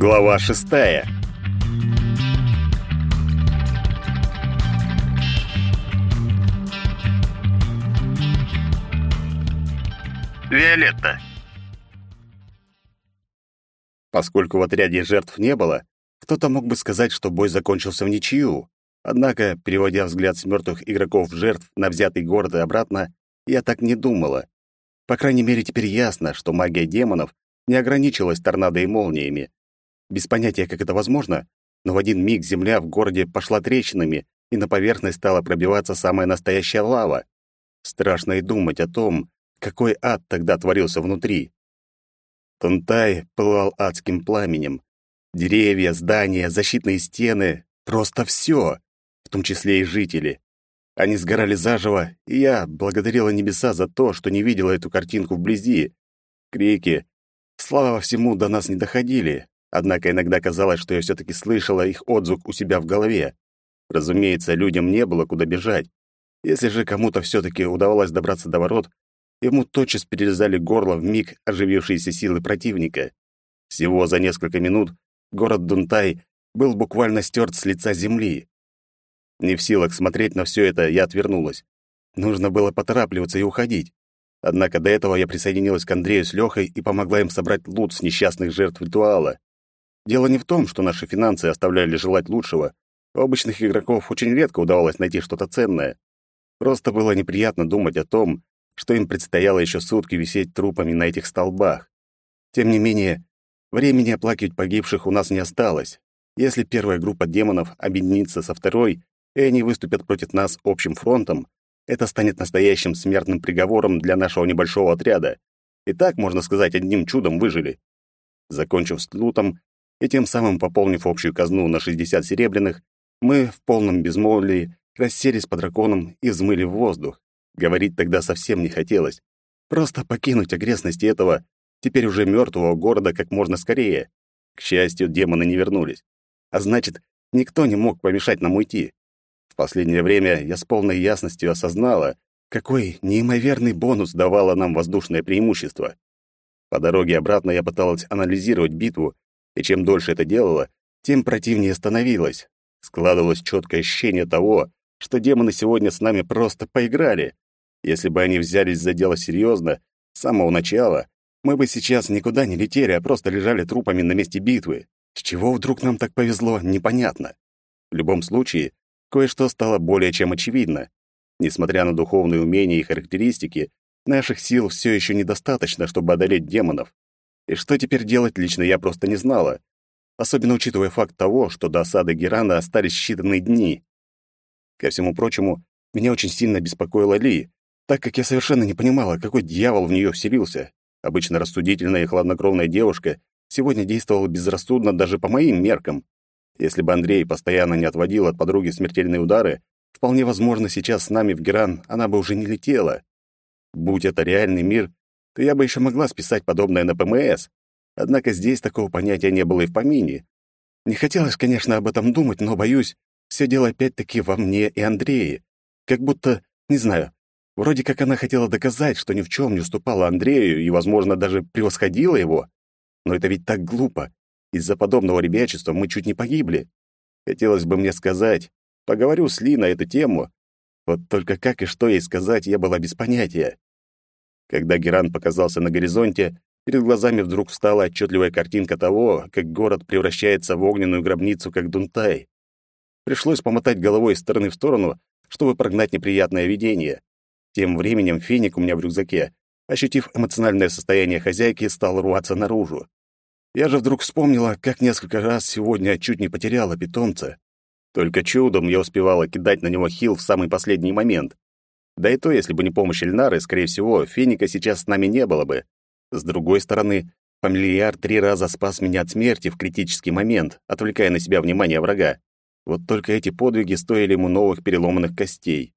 Глава шестая. Виолетта. Поскольку в отряде жертв не было, кто-то мог бы сказать, что бой закончился в ничью. Однако, переводя взгляд с мертвых игроков в жертв на взятый город и обратно, я так не думала. По крайней мере, теперь ясно, что магия демонов не ограничилась торнадо и молниями. Без понятия, как это возможно, но в один миг земля в городе пошла трещинами, и на поверхность стала пробиваться самая настоящая лава. Страшно и думать о том, какой ад тогда творился внутри. Тунтай пылал адским пламенем. Деревья, здания, защитные стены — просто все, в том числе и жители. Они сгорали заживо, и я благодарила небеса за то, что не видела эту картинку вблизи. Крики, слава всему, до нас не доходили, однако иногда казалось, что я все таки слышала их отзвук у себя в голове. Разумеется, людям не было куда бежать. Если же кому-то все таки удавалось добраться до ворот, ему тотчас перерезали горло в миг оживившиеся силы противника. Всего за несколько минут город Дунтай был буквально стерт с лица земли. Не в силах смотреть на все это, я отвернулась. Нужно было поторапливаться и уходить. Однако до этого я присоединилась к Андрею с Лёхой и помогла им собрать лут с несчастных жертв ритуала. Дело не в том, что наши финансы оставляли желать лучшего. У обычных игроков очень редко удавалось найти что-то ценное. Просто было неприятно думать о том, что им предстояло еще сутки висеть трупами на этих столбах. Тем не менее, времени оплакивать погибших у нас не осталось. Если первая группа демонов объединится со второй, и они выступят против нас общим фронтом, это станет настоящим смертным приговором для нашего небольшого отряда. И так, можно сказать, одним чудом выжили. Закончив с лутом и тем самым пополнив общую казну на 60 серебряных, мы в полном безмолвии расселись по драконам и взмыли в воздух. Говорить тогда совсем не хотелось. Просто покинуть окрестности этого, теперь уже мертвого города как можно скорее. К счастью, демоны не вернулись. А значит, никто не мог помешать нам уйти последнее время я с полной ясностью осознала, какой неимоверный бонус давало нам воздушное преимущество. По дороге обратно я пыталась анализировать битву, и чем дольше это делала, тем противнее становилось. Складывалось четкое ощущение того, что демоны сегодня с нами просто поиграли. Если бы они взялись за дело серьезно, с самого начала, мы бы сейчас никуда не летели, а просто лежали трупами на месте битвы. С чего вдруг нам так повезло, непонятно. В любом случае, кое-что стало более чем очевидно. Несмотря на духовные умения и характеристики, наших сил все еще недостаточно, чтобы одолеть демонов. И что теперь делать, лично я просто не знала. Особенно учитывая факт того, что до осады Герана остались считанные дни. Ко всему прочему, меня очень сильно беспокоила Ли, так как я совершенно не понимала, какой дьявол в нее вселился. Обычно рассудительная и хладнокровная девушка сегодня действовала безрассудно даже по моим меркам. Если бы Андрей постоянно не отводил от подруги смертельные удары, вполне возможно, сейчас с нами в Геран она бы уже не летела. Будь это реальный мир, то я бы еще могла списать подобное на ПМС. Однако здесь такого понятия не было и в помине. Не хотелось, конечно, об этом думать, но, боюсь, все дело опять-таки во мне и Андрее. Как будто, не знаю, вроде как она хотела доказать, что ни в чем не уступала Андрею и, возможно, даже превосходила его. Но это ведь так глупо. Из-за подобного ребячества мы чуть не погибли. Хотелось бы мне сказать, поговорю с Ли на эту тему. Вот только как и что ей сказать, я была без понятия. Когда Геран показался на горизонте, перед глазами вдруг встала отчетливая картинка того, как город превращается в огненную гробницу, как Дунтай. Пришлось помотать головой из стороны в сторону, чтобы прогнать неприятное видение. Тем временем феник у меня в рюкзаке, ощутив эмоциональное состояние хозяйки, стал рваться наружу. Я же вдруг вспомнила, как несколько раз сегодня чуть не потеряла питомца. Только чудом я успевала кидать на него хил в самый последний момент. Да и то, если бы не помощь Эльнары, скорее всего, Феника сейчас с нами не было бы. С другой стороны, фамильяр три раза спас меня от смерти в критический момент, отвлекая на себя внимание врага. Вот только эти подвиги стоили ему новых переломанных костей.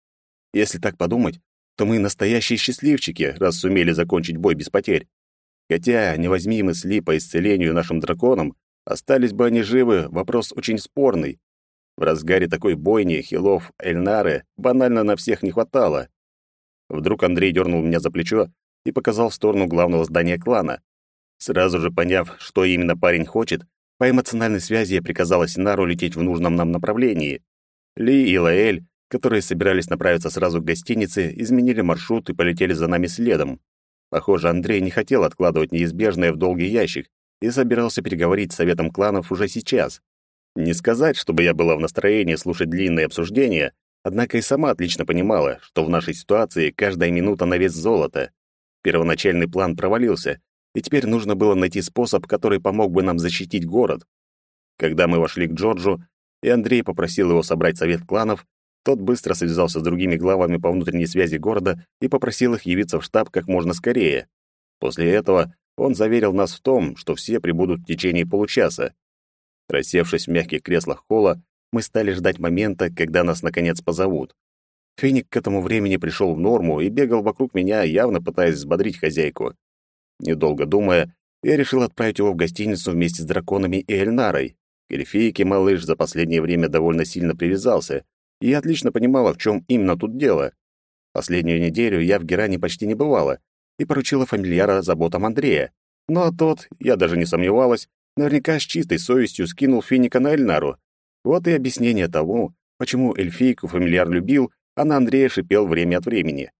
Если так подумать, то мы настоящие счастливчики, раз сумели закончить бой без потерь. Хотя, не возьми мы сли по исцелению нашим драконам, остались бы они живы, вопрос очень спорный. В разгаре такой бойни хилов Эльнары банально на всех не хватало. Вдруг Андрей дернул меня за плечо и показал в сторону главного здания клана. Сразу же поняв, что именно парень хочет, По эмоциональной связи я приказала Синару лететь в нужном нам направлении. Ли и Лаэль, которые собирались направиться сразу к гостинице, изменили маршрут и полетели за нами следом. Похоже, Андрей не хотел откладывать неизбежное в долгий ящик и собирался переговорить с советом кланов уже сейчас. Не сказать, чтобы я была в настроении слушать длинные обсуждения, однако и сама отлично понимала, что в нашей ситуации каждая минута на вес золота. Первоначальный план провалился, и теперь нужно было найти способ, который помог бы нам защитить город. Когда мы вошли к Джорджу, и Андрей попросил его собрать совет кланов, тот быстро связался с другими главами по внутренней связи города и попросил их явиться в штаб как можно скорее. После этого он заверил нас в том, что все прибудут в течение получаса. Рассевшись в мягких креслах холла, мы стали ждать момента, когда нас наконец позовут. Феник к этому времени пришел в норму и бегал вокруг меня, явно пытаясь взбодрить хозяйку. Недолго думая, я решил отправить его в гостиницу вместе с драконами и Эльнарой. К эльфийке малыш за последнее время довольно сильно привязался, и я отлично понимала, в чем именно тут дело. Последнюю неделю я в Геране почти не бывала и поручила фамильяра заботам Андрея. Ну а тот, я даже не сомневалась, наверняка с чистой совестью скинул финика на Эльнару. Вот и объяснение тому, почему эльфийку фамильяр любил, а на Андрея шипел время от времени.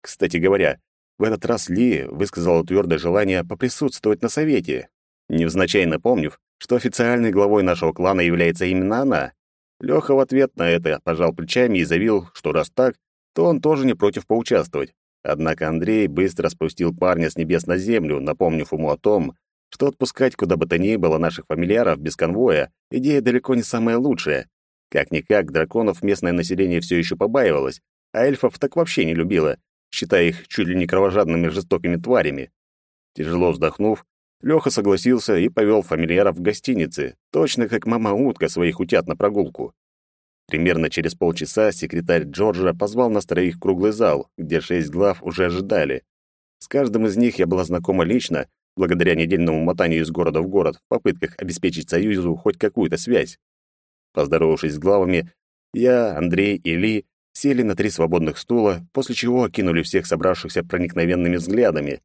Кстати говоря, в этот раз Ли высказала твердое желание поприсутствовать на совете, невзначай напомнив, что официальной главой нашего клана является именно она. Лёха в ответ на это пожал плечами и заявил, что раз так, то он тоже не против поучаствовать. Однако Андрей быстро спустил парня с небес на землю, напомнив ему о том, что отпускать куда бы то ни было наших фамильяров без конвоя — идея далеко не самая лучшая. Как-никак, драконов местное население все еще побаивалось, а эльфов так вообще не любило, считая их чуть ли не кровожадными жестокими тварями. Тяжело вздохнув, Леха согласился и повел фамильяров в гостинице, точно как мама-утка своих утят на прогулку. Примерно через полчаса секретарь Джорджа позвал нас троих круглый зал, где шесть глав уже ожидали. С каждым из них я была знакома лично, благодаря недельному мотанию из города в город в попытках обеспечить Союзу хоть какую-то связь. Поздоровавшись с главами, я, Андрей и Ли сели на три свободных стула, после чего окинули всех собравшихся проникновенными взглядами.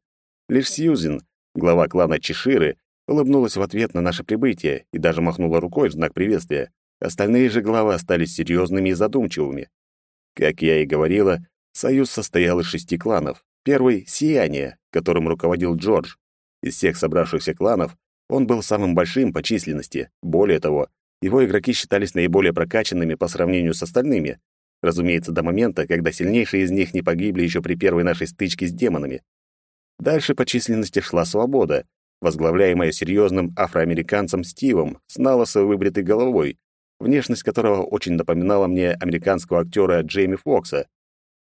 Лишь Сьюзен, Глава клана Чеширы улыбнулась в ответ на наше прибытие и даже махнула рукой в знак приветствия. Остальные же главы остались серьезными и задумчивыми. Как я и говорила, союз состоял из шести кланов. Первый — Сияние, которым руководил Джордж. Из всех собравшихся кланов он был самым большим по численности. Более того, его игроки считались наиболее прокачанными по сравнению с остальными. Разумеется, до момента, когда сильнейшие из них не погибли еще при первой нашей стычке с демонами. Дальше по численности шла свобода, возглавляемая серьезным афроамериканцем Стивом с налысо выбритой головой, внешность которого очень напоминала мне американского актера Джейми Фокса.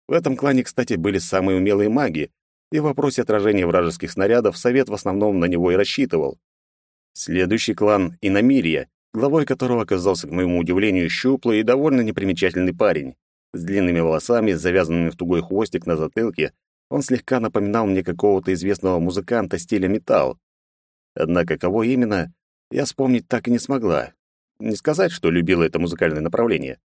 В этом клане, кстати, были самые умелые маги, и в вопросе отражения вражеских снарядов совет в основном на него и рассчитывал. Следующий клан — Иномирия, главой которого оказался, к моему удивлению, щуплый и довольно непримечательный парень, с длинными волосами, завязанными в тугой хвостик на затылке он слегка напоминал мне какого-то известного музыканта стиля металл. Однако кого именно, я вспомнить так и не смогла. Не сказать, что любила это музыкальное направление.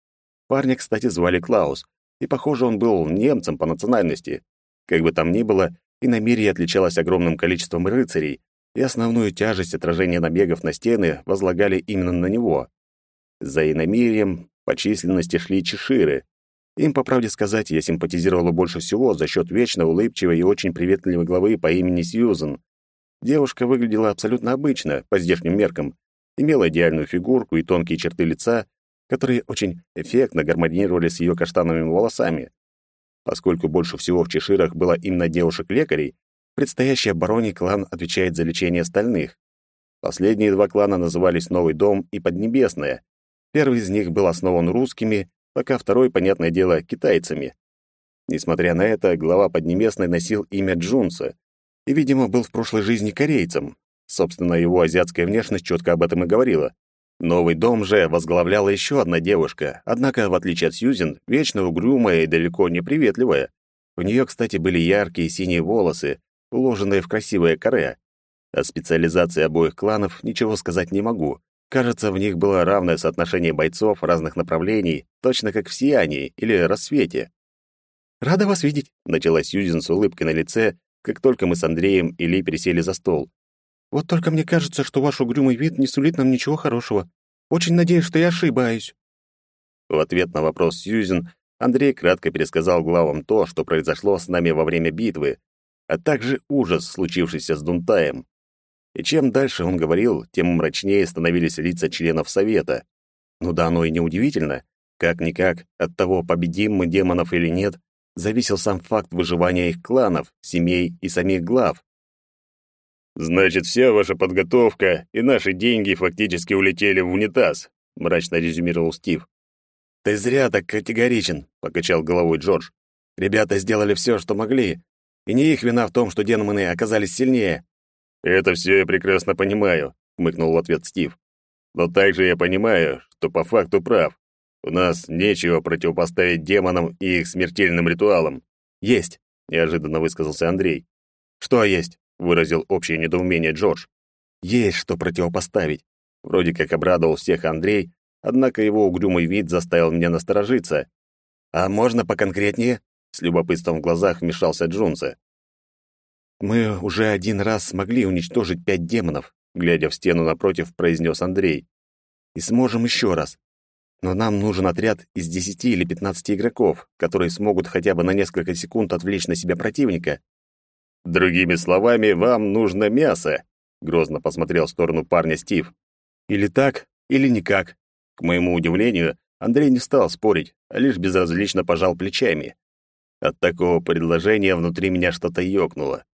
Парня, кстати, звали Клаус, и, похоже, он был немцем по национальности. Как бы там ни было, и намерие отличалось огромным количеством рыцарей, и основную тяжесть отражения набегов на стены возлагали именно на него. За иномирием по численности шли чеширы, им, по правде сказать, я симпатизировала больше всего за счет вечно улыбчивой и очень приветливой главы по имени Сьюзен. Девушка выглядела абсолютно обычно, по здешним меркам, имела идеальную фигурку и тонкие черты лица, которые очень эффектно гармонировали с ее каштановыми волосами. Поскольку больше всего в Чеширах было именно девушек-лекарей, предстоящий обороне клан отвечает за лечение остальных. Последние два клана назывались Новый дом и Поднебесная. Первый из них был основан русскими, пока второй, понятное дело, китайцами. Несмотря на это, глава Поднебесной носил имя Джунса и, видимо, был в прошлой жизни корейцем. Собственно, его азиатская внешность четко об этом и говорила. Новый дом же возглавляла еще одна девушка, однако, в отличие от Сьюзен, вечно угрюмая и далеко не приветливая. У нее, кстати, были яркие синие волосы, уложенные в красивое каре. О специализации обоих кланов ничего сказать не могу. Кажется, в них было равное соотношение бойцов разных направлений, точно как в «Сиянии» или «Рассвете». «Рада вас видеть», — начала Сьюзен с улыбкой на лице, как только мы с Андреем и Ли пересели за стол. Вот только мне кажется, что ваш угрюмый вид не сулит нам ничего хорошего. Очень надеюсь, что я ошибаюсь». В ответ на вопрос Сьюзен Андрей кратко пересказал главам то, что произошло с нами во время битвы, а также ужас, случившийся с Дунтаем. И чем дальше он говорил, тем мрачнее становились лица членов Совета. Ну да оно и неудивительно. Как-никак, от того, победим мы демонов или нет, зависел сам факт выживания их кланов, семей и самих глав. «Значит, вся ваша подготовка и наши деньги фактически улетели в унитаз», — мрачно резюмировал Стив. «Ты зря так категоричен», — покачал головой Джордж. «Ребята сделали все, что могли, и не их вина в том, что демоны оказались сильнее». «Это все я прекрасно понимаю», — хмыкнул в ответ Стив. «Но также я понимаю, что по факту прав. У нас нечего противопоставить демонам и их смертельным ритуалам». «Есть», — неожиданно высказался Андрей. «Что есть?» Выразил общее недоумение Джордж. Есть что противопоставить. Вроде как обрадовал всех Андрей, однако его угрюмый вид заставил меня насторожиться. А можно поконкретнее? С любопытством в глазах вмешался Джунса. Мы уже один раз смогли уничтожить пять демонов, глядя в стену напротив, произнес Андрей. И сможем еще раз. Но нам нужен отряд из десяти или пятнадцати игроков, которые смогут хотя бы на несколько секунд отвлечь на себя противника. Другими словами, вам нужно мясо, грозно посмотрел в сторону парня Стив. Или так, или никак. К моему удивлению, Андрей не стал спорить, а лишь безразлично пожал плечами. От такого предложения внутри меня что-то ёкнуло.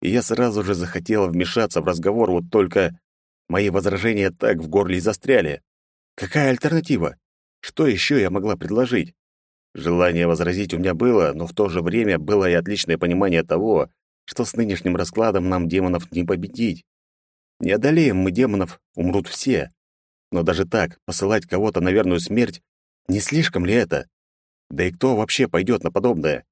И я сразу же захотел вмешаться в разговор, вот только мои возражения так в горле и застряли. Какая альтернатива? Что еще я могла предложить? Желание возразить у меня было, но в то же время было и отличное понимание того, что с нынешним раскладом нам демонов не победить. Не одолеем мы демонов, умрут все. Но даже так, посылать кого-то на верную смерть, не слишком ли это? Да и кто вообще пойдет на подобное?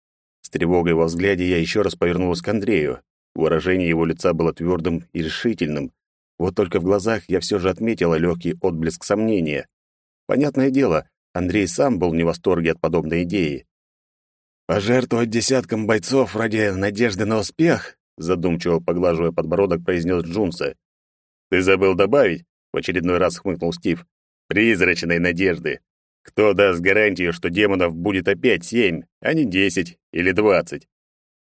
С тревогой во взгляде я еще раз повернулась к Андрею. Выражение его лица было твердым и решительным. Вот только в глазах я все же отметила легкий отблеск сомнения. Понятное дело, Андрей сам был не в восторге от подобной идеи. «Пожертвовать десяткам бойцов ради надежды на успех?» задумчиво поглаживая подбородок, произнес Джунса. «Ты забыл добавить?» — в очередной раз хмыкнул Стив. «Призрачной надежды. Кто даст гарантию, что демонов будет опять семь, а не десять или двадцать?»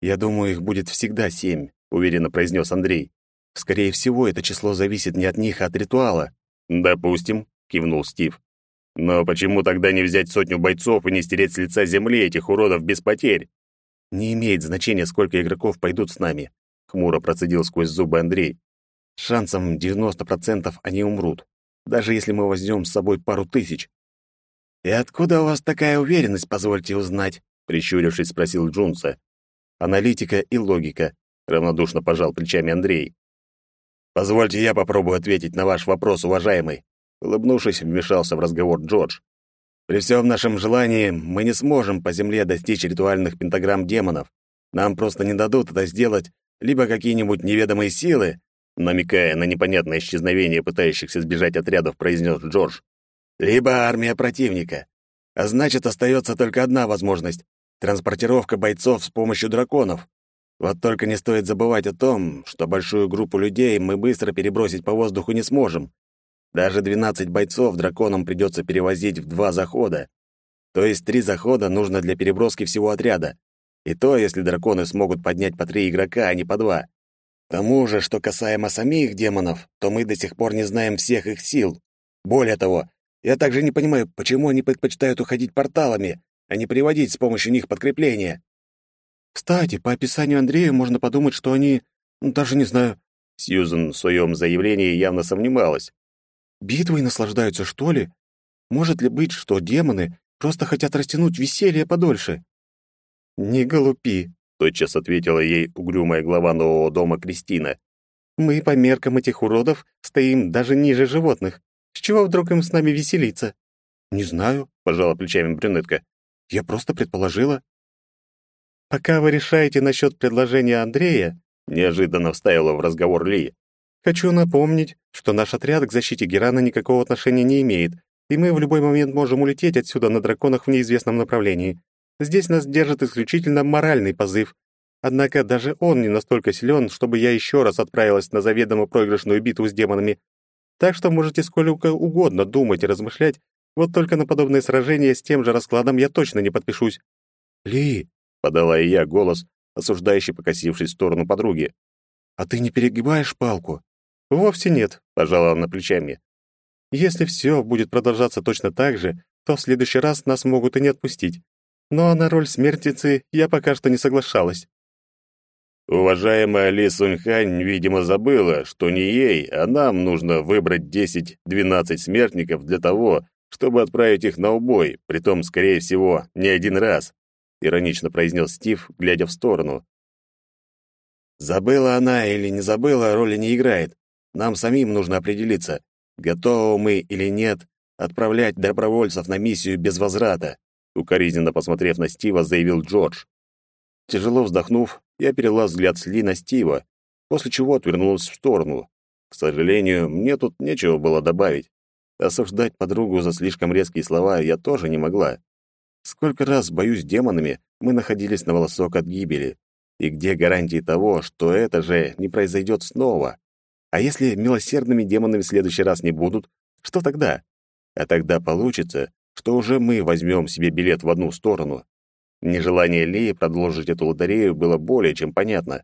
«Я думаю, их будет всегда семь», — уверенно произнес Андрей. «Скорее всего, это число зависит не от них, а от ритуала». «Допустим», — кивнул Стив. Но почему тогда не взять сотню бойцов и не стереть с лица земли этих уродов без потерь? Не имеет значения, сколько игроков пойдут с нами, хмуро процедил сквозь зубы Андрей. Шансом 90% они умрут, даже если мы возьмем с собой пару тысяч. И откуда у вас такая уверенность, позвольте узнать, прищурившись, спросил Джунса. Аналитика и логика, равнодушно пожал плечами Андрей. Позвольте я попробую ответить на ваш вопрос, уважаемый. Улыбнувшись, вмешался в разговор Джордж. При всем нашем желании мы не сможем по земле достичь ритуальных пентаграмм демонов. Нам просто не дадут это сделать либо какие-нибудь неведомые силы, намекая на непонятное исчезновение пытающихся сбежать отрядов, произнес Джордж, либо армия противника. А значит, остается только одна возможность — транспортировка бойцов с помощью драконов. Вот только не стоит забывать о том, что большую группу людей мы быстро перебросить по воздуху не сможем. Даже 12 бойцов драконам придется перевозить в два захода. То есть три захода нужно для переброски всего отряда. И то, если драконы смогут поднять по три игрока, а не по два. К тому же, что касаемо самих демонов, то мы до сих пор не знаем всех их сил. Более того, я также не понимаю, почему они предпочитают уходить порталами, а не приводить с помощью них подкрепления. Кстати, по описанию Андрея можно подумать, что они... Ну, даже не знаю... Сьюзен в своем заявлении явно сомневалась. Битвой наслаждаются, что ли? Может ли быть, что демоны просто хотят растянуть веселье подольше? Не голупи, тотчас ответила ей угрюмая глава нового дома Кристина. Мы по меркам этих уродов стоим даже ниже животных. С чего вдруг им с нами веселиться? Не знаю, пожала плечами брюнетка. Я просто предположила. Пока вы решаете насчет предложения Андрея, неожиданно вставила в разговор Ли. Хочу напомнить, что наш отряд к защите Герана никакого отношения не имеет, и мы в любой момент можем улететь отсюда на драконах в неизвестном направлении. Здесь нас держит исключительно моральный позыв. Однако даже он не настолько силен, чтобы я еще раз отправилась на заведомо проигрышную битву с демонами. Так что можете сколько угодно думать и размышлять, вот только на подобные сражения с тем же раскладом я точно не подпишусь. «Ли!» — подала и я голос, осуждающий покосившись в сторону подруги. «А ты не перегибаешь палку?» «Вовсе нет», — пожала она плечами. «Если все будет продолжаться точно так же, то в следующий раз нас могут и не отпустить. Но на роль смертницы я пока что не соглашалась». Уважаемая Ли Суньхань, видимо, забыла, что не ей, а нам нужно выбрать 10-12 смертников для того, чтобы отправить их на убой, притом, скорее всего, не один раз, иронично произнес Стив, глядя в сторону. Забыла она или не забыла, роли не играет. Нам самим нужно определиться, готовы мы или нет отправлять добровольцев на миссию без возврата, укоризненно посмотрев на Стива, заявил Джордж. Тяжело вздохнув, я перевела взгляд с Ли на Стива, после чего отвернулась в сторону. К сожалению, мне тут нечего было добавить. Осуждать подругу за слишком резкие слова я тоже не могла. Сколько раз, боюсь демонами, мы находились на волосок от гибели. И где гарантии того, что это же не произойдет снова? А если милосердными демонами в следующий раз не будут, что тогда? А тогда получится, что уже мы возьмем себе билет в одну сторону. Нежелание Лии продолжить эту лотерею было более чем понятно.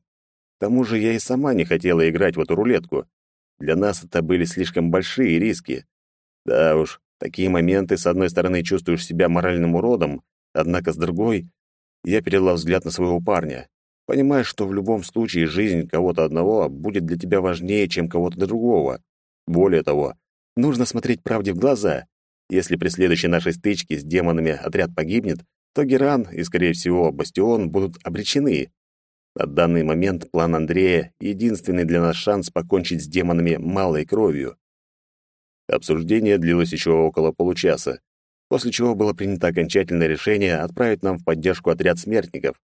К тому же я и сама не хотела играть в эту рулетку. Для нас это были слишком большие риски. Да уж, такие моменты, с одной стороны, чувствуешь себя моральным уродом, однако с другой, я перевела взгляд на своего парня. Понимаешь, что в любом случае жизнь кого-то одного будет для тебя важнее, чем кого-то другого. Более того, нужно смотреть правде в глаза. Если при следующей нашей стычке с демонами отряд погибнет, то Геран и, скорее всего, Бастион будут обречены. На данный момент план Андрея — единственный для нас шанс покончить с демонами малой кровью. Обсуждение длилось еще около получаса, после чего было принято окончательное решение отправить нам в поддержку отряд смертников.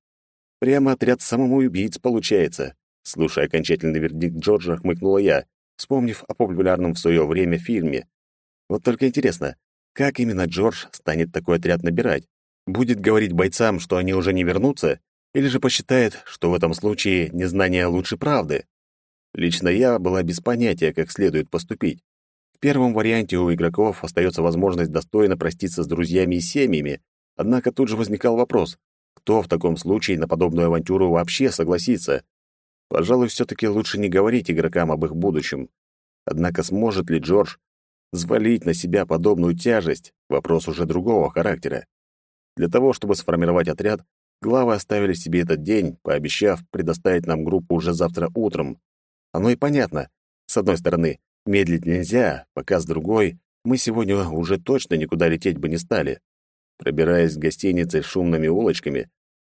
Прямо отряд самоубийц получается. Слушая окончательный вердикт Джорджа, хмыкнула я, вспомнив о популярном в свое время фильме. Вот только интересно, как именно Джордж станет такой отряд набирать? Будет говорить бойцам, что они уже не вернутся, или же посчитает, что в этом случае незнание лучше правды. Лично я была без понятия, как следует поступить. В первом варианте у игроков остается возможность достойно проститься с друзьями и семьями, однако тут же возникал вопрос, кто в таком случае на подобную авантюру вообще согласится? Пожалуй, все-таки лучше не говорить игрокам об их будущем. Однако сможет ли Джордж взвалить на себя подобную тяжесть? Вопрос уже другого характера. Для того, чтобы сформировать отряд, главы оставили себе этот день, пообещав предоставить нам группу уже завтра утром. Оно и понятно. С одной стороны, медлить нельзя, пока с другой, мы сегодня уже точно никуда лететь бы не стали. Пробираясь к гостинице шумными улочками,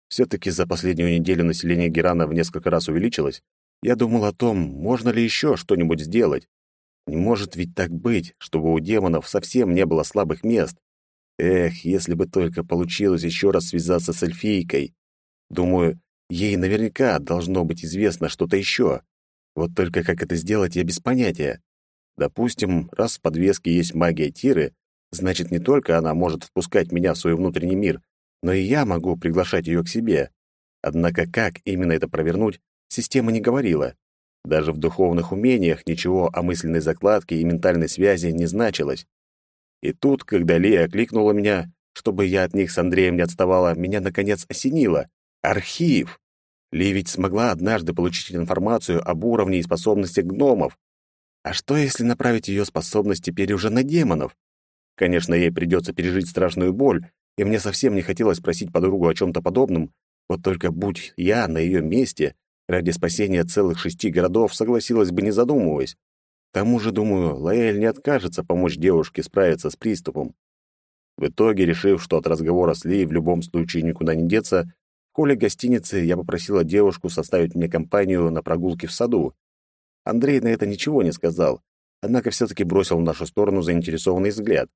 все-таки за последнюю неделю население Герана в несколько раз увеличилось, я думал о том, можно ли еще что-нибудь сделать. Не может ведь так быть, чтобы у демонов совсем не было слабых мест. Эх, если бы только получилось еще раз связаться с эльфийкой. Думаю, ей наверняка должно быть известно что-то еще. Вот только как это сделать, я без понятия. Допустим, раз в подвеске есть магия Тиры, значит, не только она может впускать меня в свой внутренний мир, но и я могу приглашать ее к себе. Однако как именно это провернуть, система не говорила. Даже в духовных умениях ничего о мысленной закладке и ментальной связи не значилось. И тут, когда Лия окликнула меня, чтобы я от них с Андреем не отставала, меня наконец осенило. Архив! Ли ведь смогла однажды получить информацию об уровне и способностях гномов. А что, если направить ее способность теперь уже на демонов? Конечно, ей придется пережить страшную боль, и мне совсем не хотелось просить подругу о чем-то подобном, вот только будь я на ее месте, ради спасения целых шести городов согласилась бы, не задумываясь. К тому же, думаю, Лаэль не откажется помочь девушке справиться с приступом. В итоге, решив, что от разговора с Ли в любом случае никуда не деться, в холле гостиницы я попросила девушку составить мне компанию на прогулке в саду. Андрей на это ничего не сказал, однако все-таки бросил в нашу сторону заинтересованный взгляд.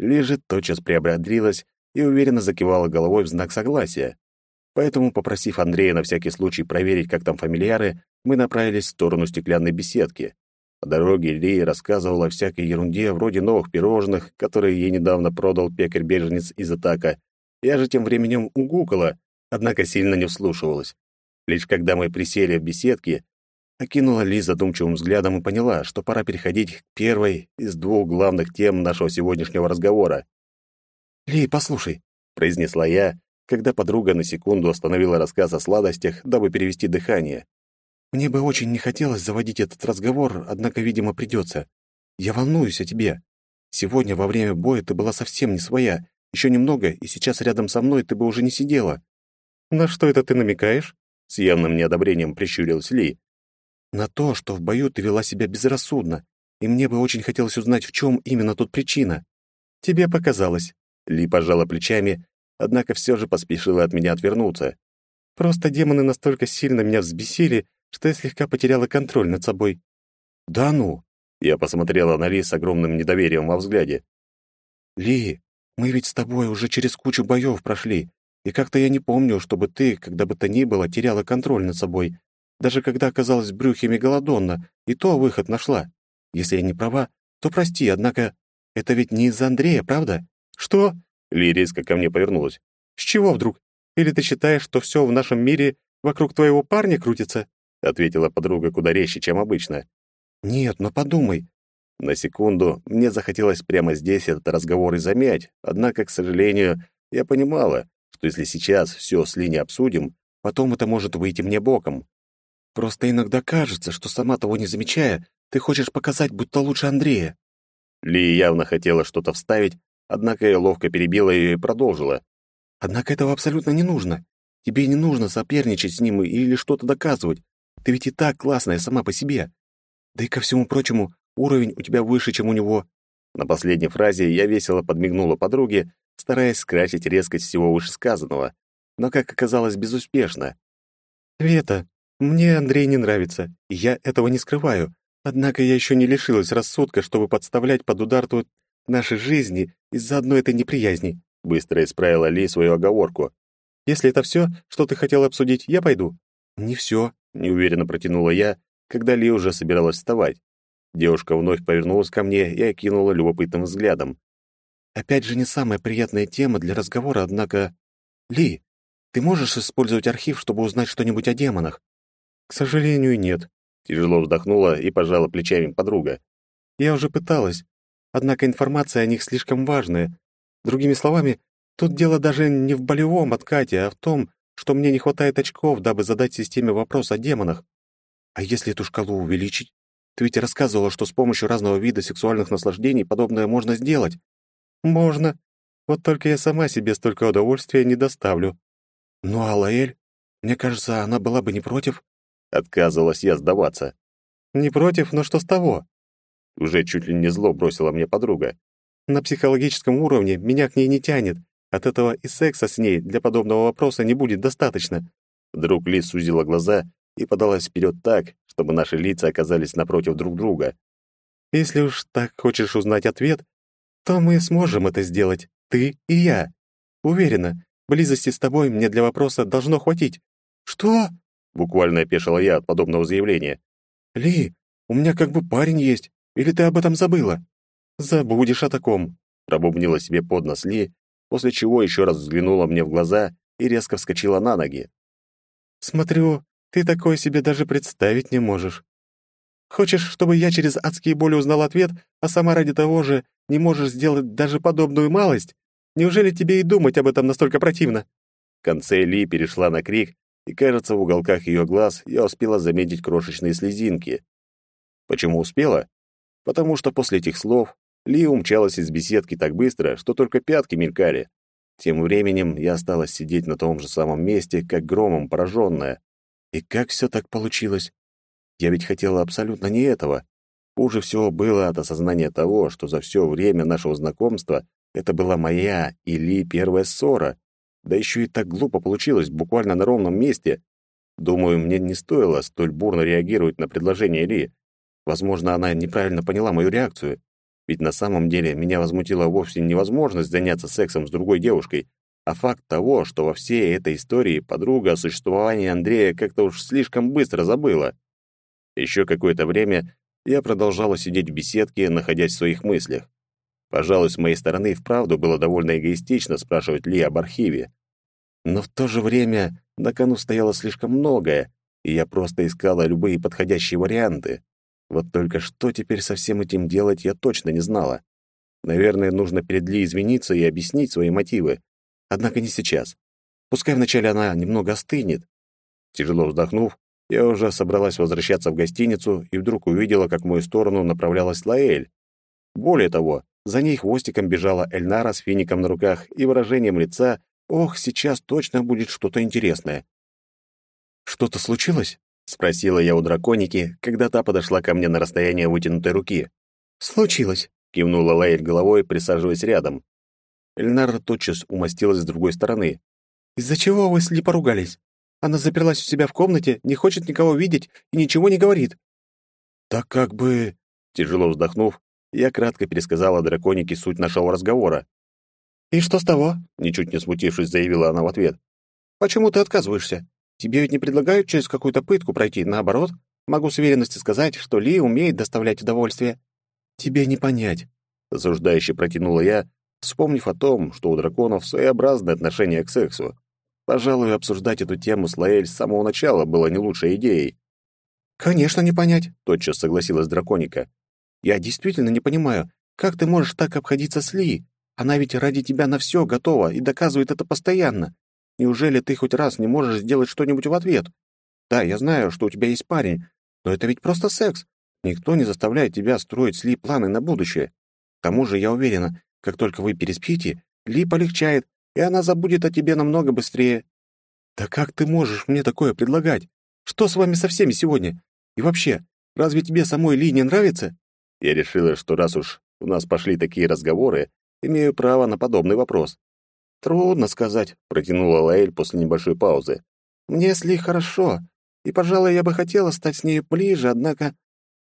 Ли же тотчас приободрилась и уверенно закивала головой в знак согласия. Поэтому, попросив Андрея на всякий случай проверить, как там фамильяры, мы направились в сторону стеклянной беседки. По дороге Ли рассказывала о всякой ерунде, вроде новых пирожных, которые ей недавно продал пекарь-беженец из Атака. Я же тем временем угукала, однако сильно не вслушивалась. Лишь когда мы присели в беседке, окинула Ли задумчивым взглядом и поняла, что пора переходить к первой из двух главных тем нашего сегодняшнего разговора. «Ли, послушай», — произнесла я, когда подруга на секунду остановила рассказ о сладостях, дабы перевести дыхание. «Мне бы очень не хотелось заводить этот разговор, однако, видимо, придется. Я волнуюсь о тебе. Сегодня во время боя ты была совсем не своя. Еще немного, и сейчас рядом со мной ты бы уже не сидела». «На что это ты намекаешь?» С явным неодобрением прищурилась Ли. «На то, что в бою ты вела себя безрассудно, и мне бы очень хотелось узнать, в чем именно тут причина». «Тебе показалось». Ли пожала плечами, однако все же поспешила от меня отвернуться. «Просто демоны настолько сильно меня взбесили, что я слегка потеряла контроль над собой». «Да ну!» Я посмотрела на Ли с огромным недоверием во взгляде. «Ли, мы ведь с тобой уже через кучу боев прошли, и как-то я не помню, чтобы ты, когда бы то ни было, теряла контроль над собой, даже когда оказалась в брюхе мегалодонна, и то выход нашла. Если я не права, то прости, однако это ведь не из-за Андрея, правда? Что? Ли ко мне повернулась. С чего вдруг? Или ты считаешь, что все в нашем мире вокруг твоего парня крутится? ответила подруга куда резче, чем обычно. Нет, но подумай. На секунду мне захотелось прямо здесь этот разговор и замять, однако, к сожалению, я понимала, что если сейчас все с Ли обсудим, потом это может выйти мне боком. Просто иногда кажется, что сама того не замечая, ты хочешь показать, будто лучше Андрея. Ли явно хотела что-то вставить, однако я ловко перебила ее и продолжила. Однако этого абсолютно не нужно. Тебе не нужно соперничать с ним или что-то доказывать. Ты ведь и так классная сама по себе. Да и ко всему прочему, уровень у тебя выше, чем у него». На последней фразе я весело подмигнула подруге, стараясь скрасить резкость всего вышесказанного, но, как оказалось, безуспешно. «Вета, мне Андрей не нравится, и я этого не скрываю. Однако я еще не лишилась рассудка, чтобы подставлять под удар тут нашей жизни из-за одной этой неприязни», — быстро исправила Ли свою оговорку. «Если это все, что ты хотела обсудить, я пойду». «Не все», — неуверенно протянула я, когда Ли уже собиралась вставать. Девушка вновь повернулась ко мне и окинула любопытным взглядом. «Опять же не самая приятная тема для разговора, однако... Ли, ты можешь использовать архив, чтобы узнать что-нибудь о демонах?» «К сожалению, нет», — тяжело вздохнула и пожала плечами подруга. «Я уже пыталась, однако информация о них слишком важная. Другими словами, тут дело даже не в болевом откате, а в том, что мне не хватает очков, дабы задать системе вопрос о демонах. А если эту шкалу увеличить? Ты ведь рассказывала, что с помощью разного вида сексуальных наслаждений подобное можно сделать. Можно. Вот только я сама себе столько удовольствия не доставлю. Ну а Лаэль? Мне кажется, она была бы не против. Отказывалась я сдаваться. Не против, но что с того? Уже чуть ли не зло бросила мне подруга. На психологическом уровне меня к ней не тянет. От этого и секса с ней для подобного вопроса не будет достаточно. Вдруг Ли сузила глаза и подалась вперед так, чтобы наши лица оказались напротив друг друга. «Если уж так хочешь узнать ответ, то мы сможем это сделать, ты и я. Уверена, близости с тобой мне для вопроса должно хватить». «Что?» — буквально опешила я от подобного заявления. «Ли, у меня как бы парень есть, или ты об этом забыла?» «Забудешь о таком», — пробубнила себе под нос Ли, после чего еще раз взглянула мне в глаза и резко вскочила на ноги. «Смотрю, ты такое себе даже представить не можешь. Хочешь, чтобы я через адские боли узнал ответ, а сама ради того же не можешь сделать даже подобную малость? Неужели тебе и думать об этом настолько противно?» В конце Ли перешла на крик, и, кажется, в уголках ее глаз я успела заметить крошечные слезинки. Почему успела? Потому что после этих слов Ли умчалась из беседки так быстро, что только пятки мелькали. Тем временем я осталась сидеть на том же самом месте, как громом пораженная. И как все так получилось? Я ведь хотела абсолютно не этого. Хуже всего было от осознания того, что за все время нашего знакомства это была моя или первая ссора. Да еще и так глупо получилось, буквально на ровном месте. Думаю, мне не стоило столь бурно реагировать на предложение Ли. Возможно, она неправильно поняла мою реакцию. Ведь на самом деле меня возмутила вовсе невозможность заняться сексом с другой девушкой, а факт того, что во всей этой истории подруга о существовании Андрея как-то уж слишком быстро забыла. Еще какое-то время я продолжала сидеть в беседке, находясь в своих мыслях. Пожалуй, с моей стороны вправду было довольно эгоистично спрашивать Ли об архиве. Но в то же время На кону стояло слишком многое, и я просто искала любые подходящие варианты. Вот только что теперь со всем этим делать я точно не знала. Наверное, нужно перед Ли извиниться и объяснить свои мотивы. Однако не сейчас. Пускай вначале она немного остынет. Тяжело вздохнув, я уже собралась возвращаться в гостиницу и вдруг увидела, как в мою сторону направлялась Лаэль. Более того, за ней хвостиком бежала Эльнара с фиником на руках и выражением лица «Ох, сейчас точно будет что-то интересное». «Что-то случилось?» — спросила я у драконики, когда та подошла ко мне на расстояние вытянутой руки. «Случилось», — кивнула Лаэль головой, присаживаясь рядом. Эльнара тотчас умостилась с другой стороны. «Из-за чего вы с Ли поругались? Она заперлась у себя в комнате, не хочет никого видеть и ничего не говорит». «Так как бы...» Тяжело вздохнув, я кратко пересказала драконике суть нашего разговора. «И что с того?» — ничуть не смутившись, заявила она в ответ. «Почему ты отказываешься? Тебе ведь не предлагают через какую-то пытку пройти, наоборот. Могу с уверенностью сказать, что Ли умеет доставлять удовольствие». «Тебе не понять», — осуждающе протянула я, вспомнив о том, что у драконов своеобразное отношение к сексу. Пожалуй, обсуждать эту тему с Лаэль с самого начала было не лучшей идеей. «Конечно, не понять», — тотчас согласилась драконика. «Я действительно не понимаю, как ты можешь так обходиться с Ли? Она ведь ради тебя на все готова и доказывает это постоянно. Неужели ты хоть раз не можешь сделать что-нибудь в ответ? Да, я знаю, что у тебя есть парень, но это ведь просто секс. Никто не заставляет тебя строить с Ли планы на будущее. К тому же, я уверена, как только вы переспите, Ли полегчает, и она забудет о тебе намного быстрее. Да как ты можешь мне такое предлагать? Что с вами со всеми сегодня? И вообще, разве тебе самой Ли не нравится? Я решила, что раз уж у нас пошли такие разговоры, имею право на подобный вопрос. Трудно сказать, протянула Лаэль после небольшой паузы. Мне с Ли хорошо, и, пожалуй, я бы хотела стать с ней ближе, однако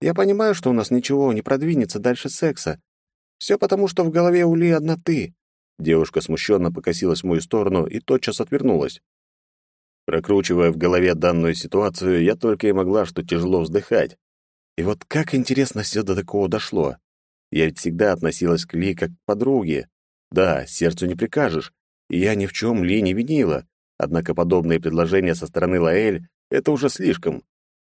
я понимаю, что у нас ничего не продвинется дальше секса. Все потому, что в голове у Ли одна ты. Девушка смущенно покосилась в мою сторону и тотчас отвернулась. Прокручивая в голове данную ситуацию, я только и могла что тяжело вздыхать. И вот как интересно все до такого дошло. Я ведь всегда относилась к Ли как к подруге. Да, сердцу не прикажешь, и я ни в чем Ли не винила. Однако подобные предложения со стороны Лаэль — это уже слишком.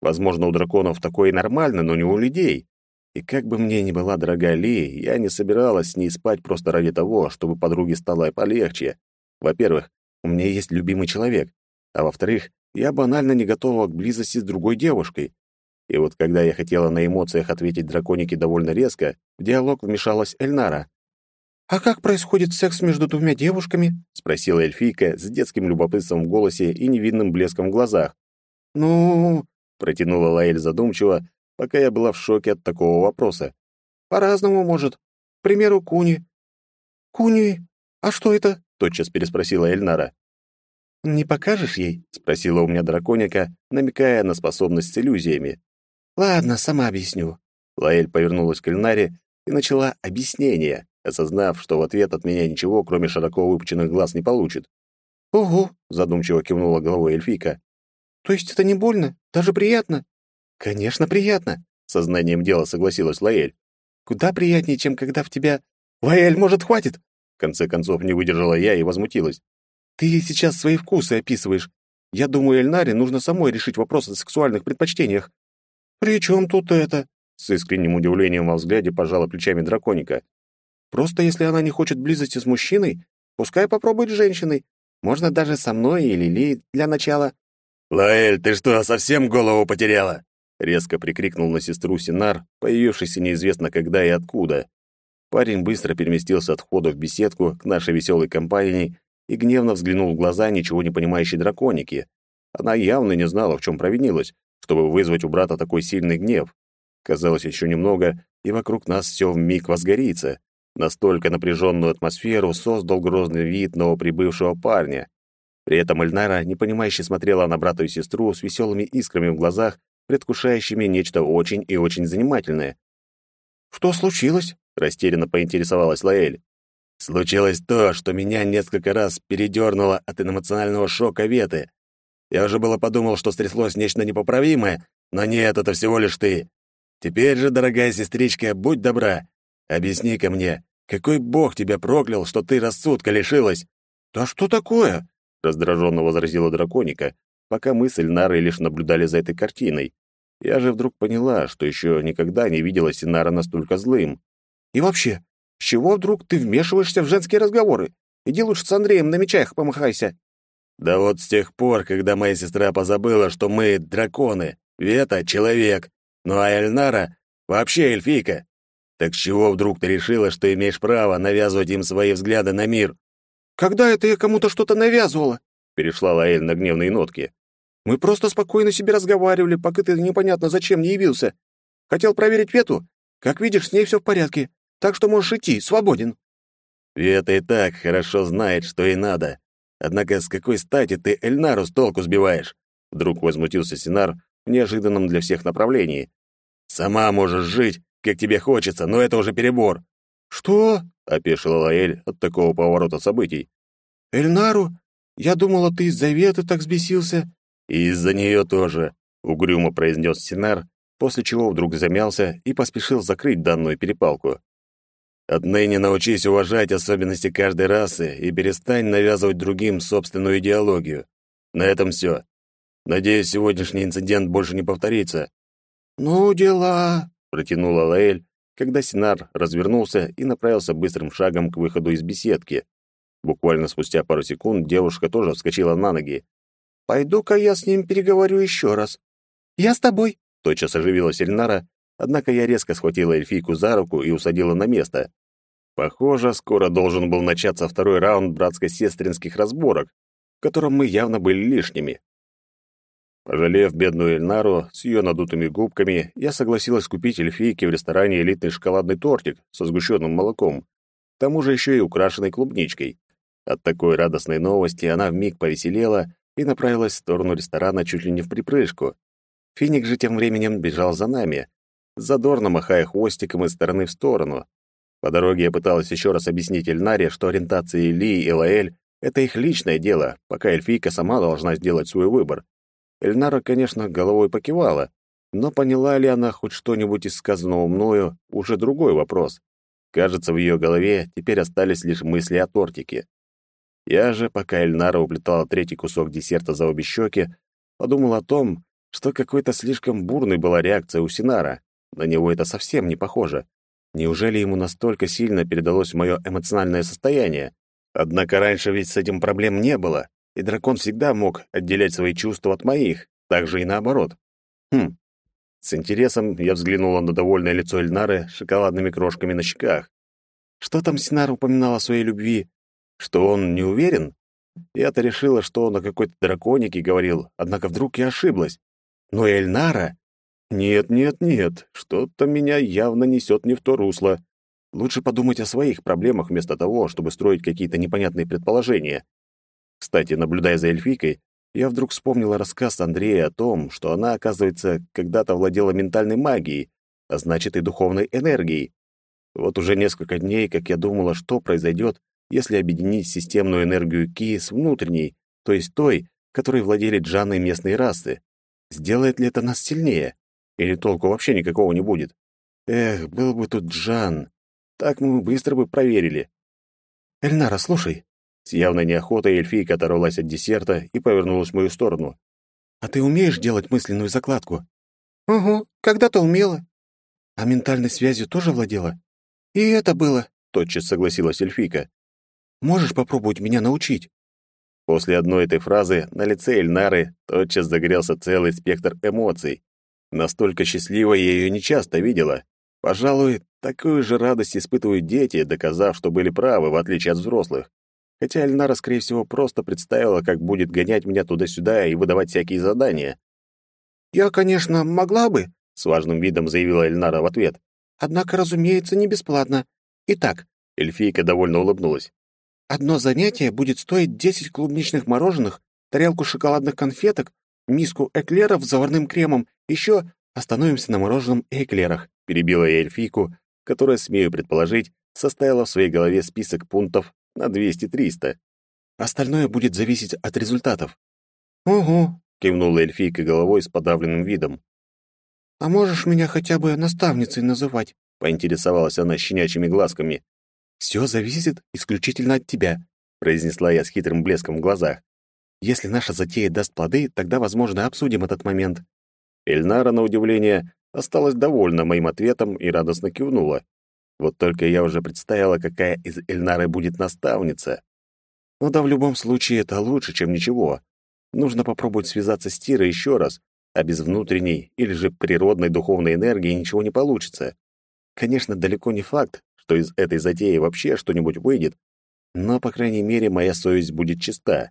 Возможно, у драконов такое нормально, но не у людей. И как бы мне ни была дорога Ли, я не собиралась с ней спать просто ради того, чтобы подруге стало полегче. Во-первых, у меня есть любимый человек, а во-вторых, я банально не готова к близости с другой девушкой. И вот когда я хотела на эмоциях ответить драконике довольно резко, в диалог вмешалась Эльнара. «А как происходит секс между двумя девушками?» — спросила эльфийка с детским любопытством в голосе и невинным блеском в глазах. «Ну...» — протянула Лаэль задумчиво, пока я была в шоке от такого вопроса. «По-разному, может. К примеру, куни». «Куни? А что это?» — тотчас переспросила Эльнара. «Не покажешь ей?» — спросила у меня драконика, намекая на способность с иллюзиями. «Ладно, сама объясню». Лаэль повернулась к Эльнаре и начала объяснение, осознав, что в ответ от меня ничего, кроме широко выпученных глаз, не получит. «Угу», — задумчиво кивнула головой эльфийка. «То есть это не больно? Даже приятно?» «Конечно, приятно», — сознанием дела согласилась Лаэль. «Куда приятнее, чем когда в тебя...» «Лаэль, может, хватит?» В конце концов, не выдержала я и возмутилась. «Ты ей сейчас свои вкусы описываешь. Я думаю, Эльнаре нужно самой решить вопрос о сексуальных предпочтениях». «При чем тут это?» С искренним удивлением во взгляде пожала плечами драконика. «Просто если она не хочет близости с мужчиной, пускай попробует с женщиной. Можно даже со мной или Ли для начала». «Лаэль, ты что, совсем голову потеряла?» резко прикрикнул на сестру Синар, появившийся неизвестно когда и откуда. Парень быстро переместился от входа в беседку к нашей веселой компании и гневно взглянул в глаза ничего не понимающей драконики. Она явно не знала, в чем провинилась, чтобы вызвать у брата такой сильный гнев. Казалось, еще немного, и вокруг нас все вмиг возгорится. Настолько напряженную атмосферу создал грозный вид новоприбывшего парня. При этом Эльнара, непонимающе смотрела на брата и сестру с веселыми искрами в глазах предвкушающими нечто очень и очень занимательное. «Что случилось?» — растерянно поинтересовалась Лаэль. «Случилось то, что меня несколько раз передернуло от эмоционального шока Веты. Я уже было подумал, что стряслось нечто непоправимое, но нет, это всего лишь ты. Теперь же, дорогая сестричка, будь добра, объясни-ка мне, какой бог тебя проклял, что ты рассудка лишилась?» «Да что такое? раздраженно возразила драконика, пока мы с Эльнарой лишь наблюдали за этой картиной. Я же вдруг поняла, что еще никогда не видела Синара настолько злым. «И вообще, с чего вдруг ты вмешиваешься в женские разговоры? Иди лучше с Андреем на мечах помахайся». «Да вот с тех пор, когда моя сестра позабыла, что мы драконы, Вета — человек, ну а Эльнара — вообще эльфийка. Так с чего вдруг ты решила, что имеешь право навязывать им свои взгляды на мир?» «Когда это я кому-то что-то навязывала?» — перешла Лаэль на гневные нотки. «Мы просто спокойно себе разговаривали, пока ты непонятно зачем не явился. Хотел проверить Вету? Как видишь, с ней все в порядке, так что можешь идти, свободен». Вета и так хорошо знает, что ей надо. Однако с какой стати ты Эльнару с толку сбиваешь? Вдруг возмутился Синар в неожиданном для всех направлении. Сама можешь жить, как тебе хочется, но это уже перебор. Что? опешила Лаэль от такого поворота событий. Эльнару? Я думала, ты из-за Веты так взбесился. И из-за нее тоже, угрюмо произнес Синар, после чего вдруг замялся и поспешил закрыть данную перепалку. Отныне научись уважать особенности каждой расы и перестань навязывать другим собственную идеологию. На этом все. Надеюсь, сегодняшний инцидент больше не повторится. Ну, дела, протянула Лаэль, когда Синар развернулся и направился быстрым шагом к выходу из беседки. Буквально спустя пару секунд девушка тоже вскочила на ноги. «Пойду-ка я с ним переговорю еще раз». «Я с тобой», — тотчас оживилась Эльнара, однако я резко схватила эльфийку за руку и усадила на место. Похоже, скоро должен был начаться второй раунд братско-сестринских разборок, в котором мы явно были лишними. Пожалев бедную Эльнару с ее надутыми губками, я согласилась купить эльфийке в ресторане элитный шоколадный тортик со сгущенным молоком, к тому же еще и украшенный клубничкой. От такой радостной новости она вмиг повеселела и направилась в сторону ресторана чуть ли не в припрыжку. Финик же тем временем бежал за нами, задорно махая хвостиком из стороны в сторону. По дороге я пыталась еще раз объяснить Эльнаре, что ориентация Ли и Лаэль — это их личное дело, пока эльфийка сама должна сделать свой выбор. Эльнара, конечно, головой покивала, но поняла ли она хоть что-нибудь из сказанного мною, уже другой вопрос. Кажется, в ее голове теперь остались лишь мысли о тортике. Я же, пока Эльнара уплетала третий кусок десерта за обе щеки, подумал о том, что какой-то слишком бурной была реакция у Синара. На него это совсем не похоже. Неужели ему настолько сильно передалось мое эмоциональное состояние? Однако раньше ведь с этим проблем не было и дракон всегда мог отделять свои чувства от моих, так же и наоборот. Хм. С интересом я взглянула на довольное лицо Эльнары с шоколадными крошками на щеках. Что там Синар упоминал о своей любви? Что он не уверен? Я-то решила, что он о какой-то драконике говорил, однако вдруг я ошиблась. Но Эльнара? Нет, нет, нет, что-то меня явно несет не в то русло. Лучше подумать о своих проблемах вместо того, чтобы строить какие-то непонятные предположения. Кстати, наблюдая за эльфийкой, я вдруг вспомнила рассказ Андрея о том, что она, оказывается, когда-то владела ментальной магией, а значит и духовной энергией. Вот уже несколько дней, как я думала, что произойдет, если объединить системную энергию Ки с внутренней, то есть той, которой владели джаны местной расы. Сделает ли это нас сильнее? Или толку вообще никакого не будет? Эх, был бы тут Джан. Так мы быстро бы проверили. Эльнара, слушай, с явной неохотой эльфийка оторвалась от десерта и повернулась в мою сторону. «А ты умеешь делать мысленную закладку?» «Угу, когда-то умела». «А ментальной связью тоже владела?» «И это было», — тотчас согласилась эльфийка. «Можешь попробовать меня научить?» После одной этой фразы на лице Эльнары тотчас загорелся целый спектр эмоций. Настолько счастливой я ее нечасто видела. Пожалуй, такую же радость испытывают дети, доказав, что были правы, в отличие от взрослых хотя Эльнара, скорее всего, просто представила, как будет гонять меня туда-сюда и выдавать всякие задания. «Я, конечно, могла бы», — с важным видом заявила Эльнара в ответ. «Однако, разумеется, не бесплатно. Итак...» — эльфийка довольно улыбнулась. «Одно занятие будет стоить десять клубничных мороженых, тарелку шоколадных конфеток, миску эклеров с заварным кремом, еще остановимся на мороженом и эклерах», — перебила я эльфийку, которая, смею предположить, составила в своей голове список пунктов на 200-300. Остальное будет зависеть от результатов. «Угу», — кивнула эльфийка головой с подавленным видом. «А можешь меня хотя бы наставницей называть?» — поинтересовалась она щенячьими глазками. «Все зависит исключительно от тебя», — произнесла я с хитрым блеском в глазах. Если наша затея даст плоды, тогда, возможно, обсудим этот момент». Эльнара, на удивление, осталась довольна моим ответом и радостно кивнула. Вот только я уже представила, какая из Эльнары будет наставница. Ну да, в любом случае, это лучше, чем ничего. Нужно попробовать связаться с Тирой еще раз, а без внутренней или же природной духовной энергии ничего не получится. Конечно, далеко не факт, что из этой затеи вообще что-нибудь выйдет, но, по крайней мере, моя совесть будет чиста.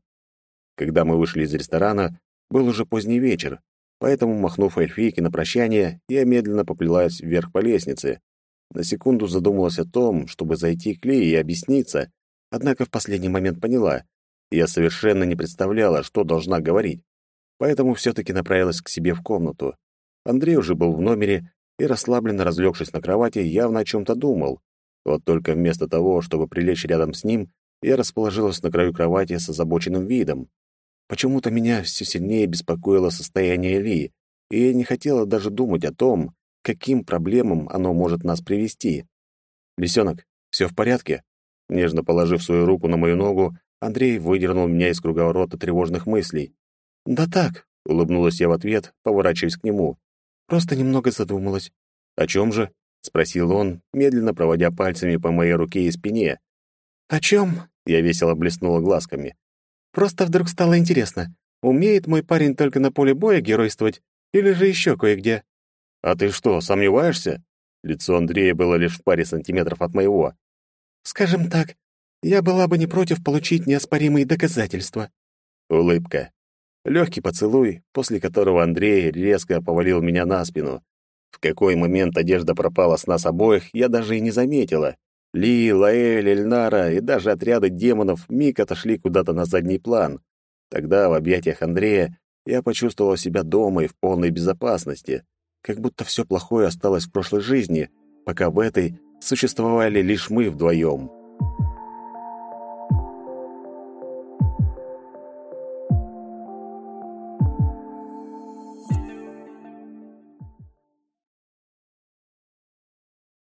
Когда мы вышли из ресторана, был уже поздний вечер, поэтому, махнув эльфийке на прощание, я медленно поплелась вверх по лестнице. На секунду задумалась о том, чтобы зайти к Лии и объясниться, однако в последний момент поняла, я совершенно не представляла, что должна говорить, поэтому все-таки направилась к себе в комнату. Андрей уже был в номере и, расслабленно разлегшись на кровати, явно о чем-то думал. Вот только вместо того, чтобы прилечь рядом с ним, я расположилась на краю кровати с озабоченным видом. Почему-то меня все сильнее беспокоило состояние Ли, и я не хотела даже думать о том, каким проблемам оно может нас привести. «Лисенок, все в порядке?» Нежно положив свою руку на мою ногу, Андрей выдернул меня из круговорота тревожных мыслей. «Да так», — улыбнулась я в ответ, поворачиваясь к нему. «Просто немного задумалась». «О чем же?» — спросил он, медленно проводя пальцами по моей руке и спине. «О чем?» — я весело блеснула глазками. «Просто вдруг стало интересно, умеет мой парень только на поле боя геройствовать или же еще кое-где?» «А ты что, сомневаешься?» Лицо Андрея было лишь в паре сантиметров от моего. «Скажем так, я была бы не против получить неоспоримые доказательства». Улыбка. Легкий поцелуй, после которого Андрей резко повалил меня на спину. В какой момент одежда пропала с нас обоих, я даже и не заметила. Ли, Лаэль, Эльнара и даже отряды демонов миг отошли куда-то на задний план. Тогда в объятиях Андрея я почувствовала себя дома и в полной безопасности, как будто все плохое осталось в прошлой жизни, пока в этой существовали лишь мы вдвоем.